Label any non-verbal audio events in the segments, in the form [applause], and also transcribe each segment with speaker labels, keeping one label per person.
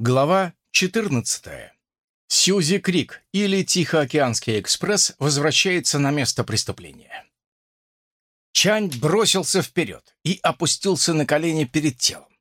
Speaker 1: Глава 14. Сьюзи Крик или Тихоокеанский экспресс возвращается на место преступления. Чань бросился вперед и опустился на колени перед телом.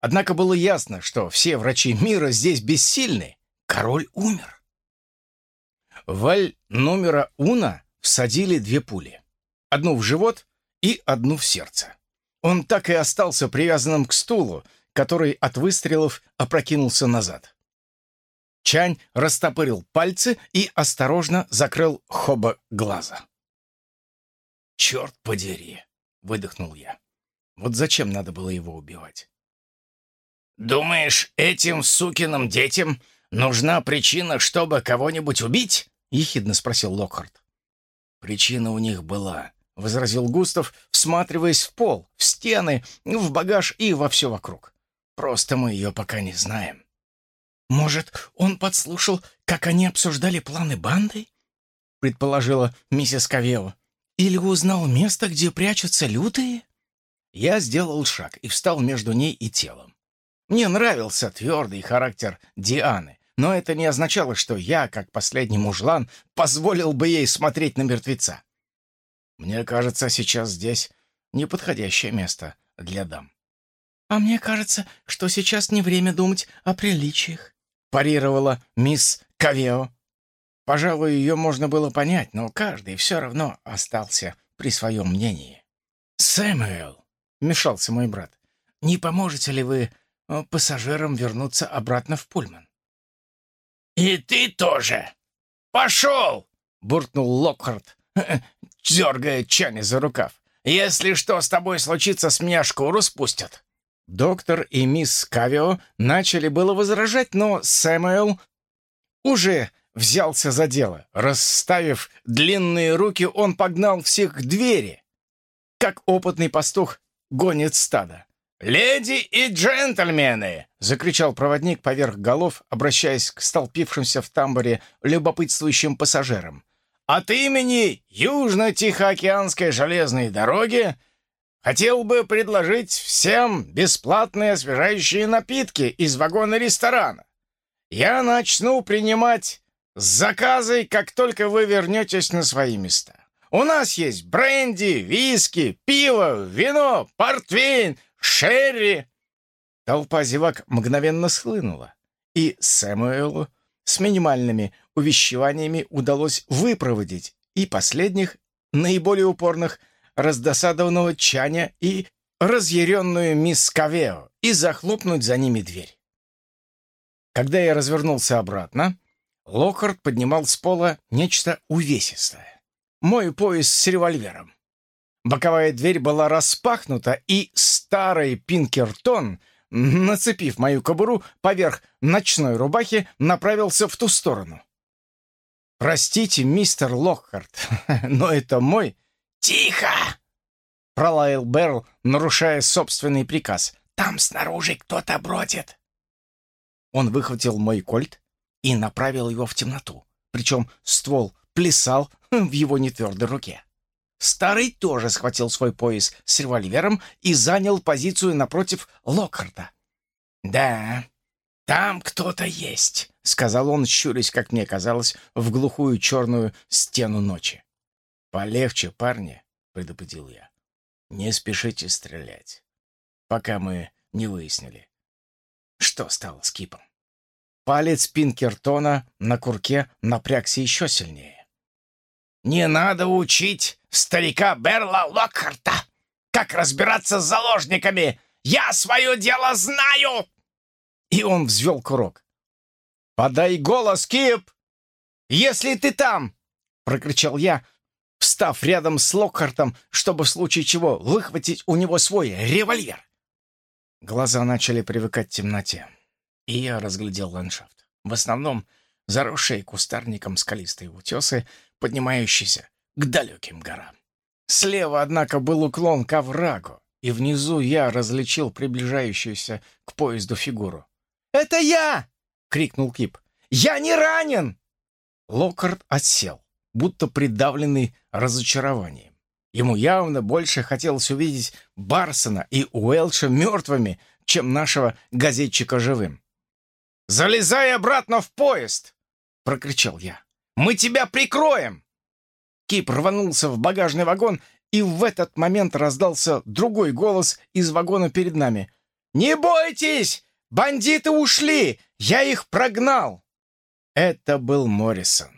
Speaker 1: Однако было ясно, что все врачи мира здесь бессильны. Король умер. Валь номера Уна всадили две пули. Одну в живот и одну в сердце. Он так и остался привязанным к стулу, который от выстрелов опрокинулся назад. Чань растопырил пальцы и осторожно закрыл хоба глаза. «Черт подери!» — выдохнул я. «Вот зачем надо было его убивать?»
Speaker 2: «Думаешь, этим сукиным детям нужна причина, чтобы кого-нибудь убить?» — ехидно спросил Локхарт.
Speaker 1: «Причина у них была», — возразил Густав, всматриваясь в пол, в стены, в багаж и во все вокруг. Просто мы ее пока не знаем.
Speaker 3: «Может, он подслушал, как они обсуждали планы банды?» — предположила миссис Кавео. «Или узнал место, где прячутся лютые?»
Speaker 1: Я сделал шаг и встал между ней и телом. Мне нравился твердый характер Дианы, но это не означало, что я, как последний мужлан, позволил бы ей смотреть на мертвеца. Мне кажется, сейчас здесь неподходящее место для дам.
Speaker 3: «А мне кажется, что сейчас не время думать о приличиях», — парировала мисс Кавео.
Speaker 1: Пожалуй, ее можно было понять, но каждый все равно остался при своем мнении.
Speaker 3: «Сэмюэл», — вмешался мой брат, — «не поможете ли вы э, пассажирам вернуться обратно в Пульман?»
Speaker 2: «И ты тоже! Пошел!» — буркнул Локхарт, [laughs] дергая Чани за рукав. «Если что с тобой случится, с меня шкуру спустят».
Speaker 1: Доктор и мисс Кавио начали было возражать, но Сэмюэл уже взялся за дело. Расставив длинные руки, он погнал всех к двери, как опытный пастух гонит стадо.
Speaker 2: «Леди и джентльмены!» — закричал проводник поверх голов, обращаясь к столпившимся в тамбуре любопытствующим пассажирам. «От имени Южно-Тихоокеанской железной дороги Хотел бы предложить всем бесплатные освежающие напитки из вагона ресторана. Я начну принимать заказы, как только вы вернетесь на свои места. У нас есть бренди, виски, пиво, вино, портвейн, шерри».
Speaker 1: Толпа зевак мгновенно схлынула, и Сэмуэлу с минимальными увещеваниями удалось выпроводить и последних, наиболее упорных, раздосадованного Чаня и разъяренную мисс Кавео и захлопнуть за ними дверь. Когда я развернулся обратно, Локхард поднимал с пола нечто увесистое. Мой пояс с револьвером. Боковая дверь была распахнута, и старый Пинкертон, нацепив мою кобуру поверх ночной рубахи, направился в ту сторону. «Простите, мистер Локхард, [laughs] но это мой
Speaker 2: «Тихо!»
Speaker 1: — пролаял Берл, нарушая собственный приказ.
Speaker 2: «Там снаружи кто-то бродит!»
Speaker 1: Он выхватил мой кольт и направил его в темноту, причем ствол плясал в его нетвердой руке. Старый тоже схватил свой пояс с револьвером и занял позицию напротив Локхарта.
Speaker 2: «Да, там кто-то есть», —
Speaker 1: сказал он, щурясь, как мне казалось, в глухую черную стену ночи. «Полегче, парни», — предупредил я. «Не спешите стрелять, пока мы не выяснили, что стало с Кипом». Палец Пинкертона на курке напрягся еще сильнее.
Speaker 2: «Не надо учить старика Берла Локхарта, как разбираться с заложниками! Я свое дело знаю!»
Speaker 1: И он взвел курок. «Подай голос, Кип! Если ты там!» — прокричал я, встав рядом с Локхартом, чтобы в случае чего выхватить у него свой револьвер. Глаза начали привыкать к темноте, и я разглядел ландшафт. В основном заросшие кустарником скалистые утесы, поднимающиеся к далеким горам. Слева, однако, был уклон к оврагу, и внизу я различил приближающуюся к поезду фигуру. «Это я!» — крикнул Кип. «Я не ранен!» Локхарт отсел будто придавленный разочарованием. Ему явно больше хотелось увидеть Барсона и Уэлша мертвыми, чем нашего газетчика живым.
Speaker 2: «Залезай обратно в поезд!» — прокричал я. «Мы тебя прикроем!» Кип рванулся в багажный вагон, и в этот момент раздался другой голос из вагона перед нами. «Не бойтесь! Бандиты ушли! Я их прогнал!» Это был Моррисон,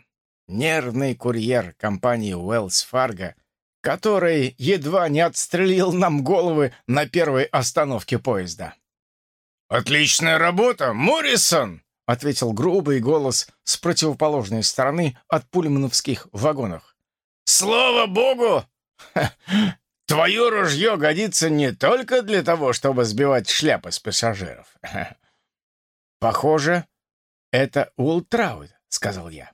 Speaker 2: нервный курьер компании Уэллс Фарго, который едва не отстрелил нам головы на первой остановке поезда. «Отличная работа, Моррисон!» — ответил грубый голос с противоположной стороны от пульмановских вагонов. «Слава богу! Твое ружье годится не только для того, чтобы сбивать шляпы с пассажиров. Похоже, это Ултраут, сказал я.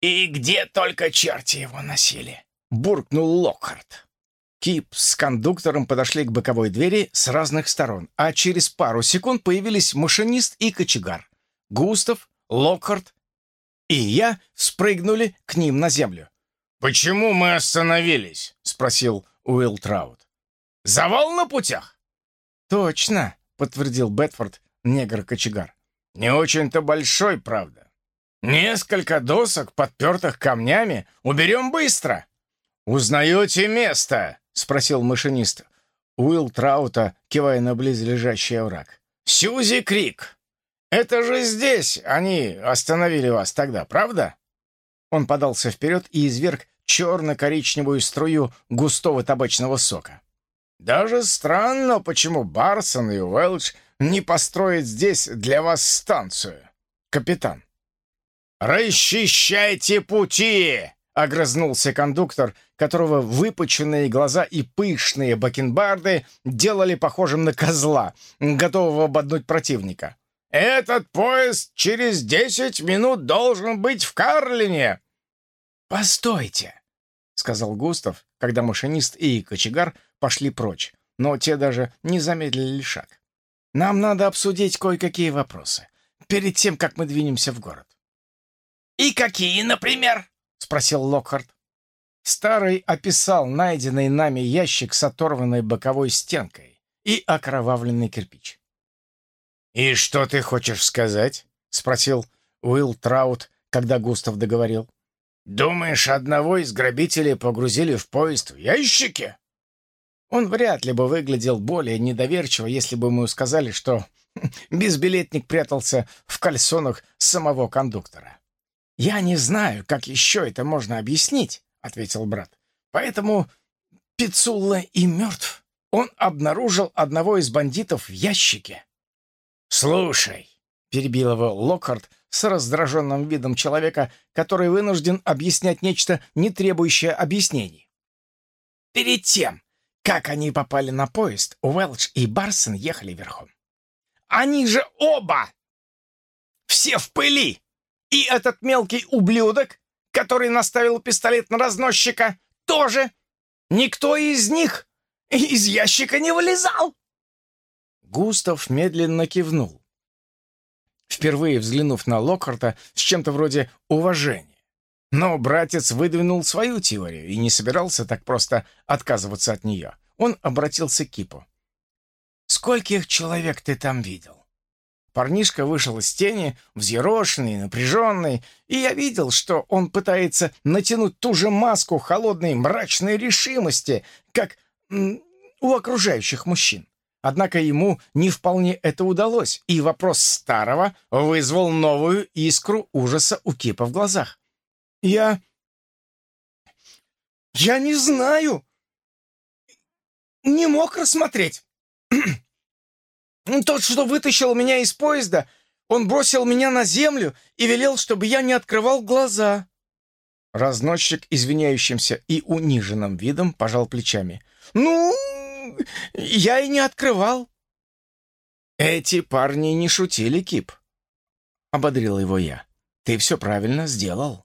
Speaker 2: И где только черти его носили, буркнул Локхарт. Кип с кондуктором подошли к боковой двери с разных сторон, а через пару секунд появились машинист и кочегар. Густав, Локхарт и я спрыгнули к ним на землю. «Почему мы остановились?» — спросил Уилл Траут. «Завал на путях?» «Точно», — подтвердил Бетфорд, негр-кочегар. «Не очень-то большой, правда. Несколько досок, подпертых камнями, уберем быстро». «Узнаете место?» — спросил машинист Уилл Траута, кивая на близлежащий овраг. «Сьюзи Крик! Это же здесь они остановили вас тогда, правда?» Он подался вперед и изверг черно-коричневую струю густого табачного сока. «Даже странно, почему Барсон и Уэлч не построят здесь для вас станцию, капитан». «Расчищайте пути!» — огрызнулся кондуктор, которого выпученные глаза и пышные бакенбарды делали похожим на козла, готового ободнуть противника. «Этот поезд через десять минут должен быть в Карлине!» «Постойте!» — сказал Густав, когда машинист и кочегар пошли прочь, но те даже не замедлили шаг. «Нам надо обсудить кое-какие вопросы перед тем, как мы двинемся в город». «И какие, например?» — спросил Локхарт. Старый описал найденный нами ящик с оторванной боковой стенкой и окровавленный кирпич. «И что ты хочешь сказать?» — спросил Уилл Траут, когда Густав договорил. «Думаешь, одного из грабителей погрузили в поезд в ящике?» Он вряд ли бы выглядел более недоверчиво, если бы мы сказали, что [laughs] безбилетник прятался в кальсонах самого кондуктора. «Я не знаю, как еще это можно объяснить», — ответил брат. «Поэтому Пицулла и мертв. Он обнаружил одного из бандитов в ящике». «Слушай», — перебил его Локхарт с раздраженным видом человека, который вынужден объяснять нечто, не требующее объяснений. Перед тем, как они попали на поезд, Уэлч и Барсон ехали верхом. Они же оба! Все в пыли! И этот мелкий ублюдок, который наставил пистолет на разносчика, тоже! Никто из них из ящика не вылезал!» Густав медленно кивнул впервые взглянув на Локхарта с чем-то вроде уважения. Но братец выдвинул свою теорию и не собирался так просто отказываться от нее. Он обратился к Кипу. «Скольких человек ты там видел?» Парнишка вышел из тени, взъерошенный, напряженный, и я видел, что он пытается натянуть ту же маску холодной мрачной решимости, как у окружающих мужчин. Однако ему не вполне это удалось, и вопрос старого вызвал новую искру ужаса у Кипа в глазах. «Я... я не знаю. Не мог рассмотреть. [clears throat] Тот, что вытащил меня из поезда, он бросил меня на землю и велел, чтобы я не открывал глаза». Разносчик, извиняющимся и униженным видом, пожал плечами. «Ну, я и не открывал». «Эти парни не шутили, Кип», — ободрил его я. «Ты все правильно сделал».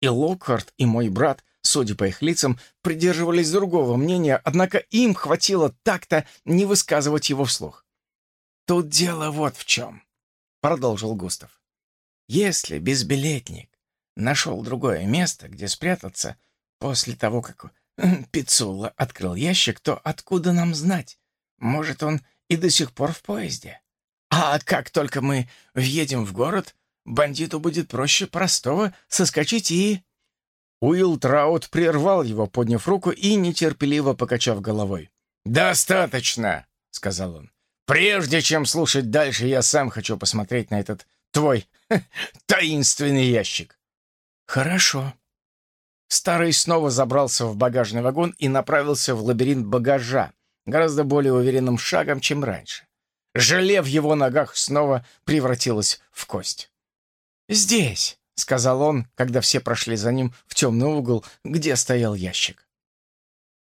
Speaker 2: И Локхарт, и мой брат, судя по их лицам, придерживались другого мнения, однако им хватило так-то не высказывать его вслух. «Тут дело вот в чем», — продолжил Густав. «Если безбилетник нашел другое место, где спрятаться после того, как Пиццулла открыл ящик, то откуда нам знать? Может, он и до сих пор в поезде?
Speaker 3: А как только мы въедем в город, бандиту будет проще простого соскочить и...»
Speaker 1: Уилл Траут прервал его, подняв руку и нетерпеливо покачав головой. «Достаточно!» — сказал он. «Прежде чем слушать дальше, я сам хочу посмотреть на этот твой [laughs] таинственный ящик».
Speaker 3: «Хорошо».
Speaker 1: Старый снова забрался в багажный вагон и направился в лабиринт багажа, гораздо более уверенным шагом, чем раньше. Желе в его ногах снова превратилось в кость.
Speaker 3: «Здесь», — сказал он, когда все прошли за ним в темный угол, где стоял ящик.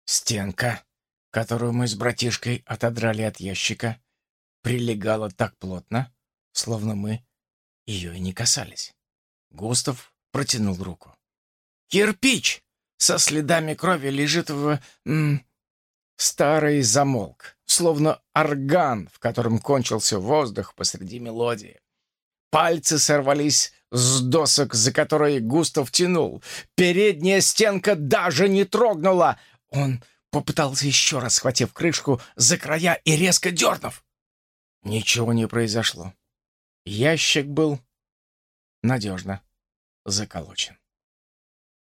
Speaker 1: «Стенка, которую мы с братишкой отодрали от ящика, прилегала так плотно, словно мы ее и не касались». Густав протянул руку.
Speaker 3: «Кирпич со следами крови лежит в... М
Speaker 1: Старый замолк, словно орган, в котором кончился воздух посреди мелодии. Пальцы сорвались с досок, за которые Густав тянул. Передняя стенка даже не трогнула. Он попытался еще раз, схватив крышку за края и резко дернув. Ничего не произошло. Ящик был надежно заколочен.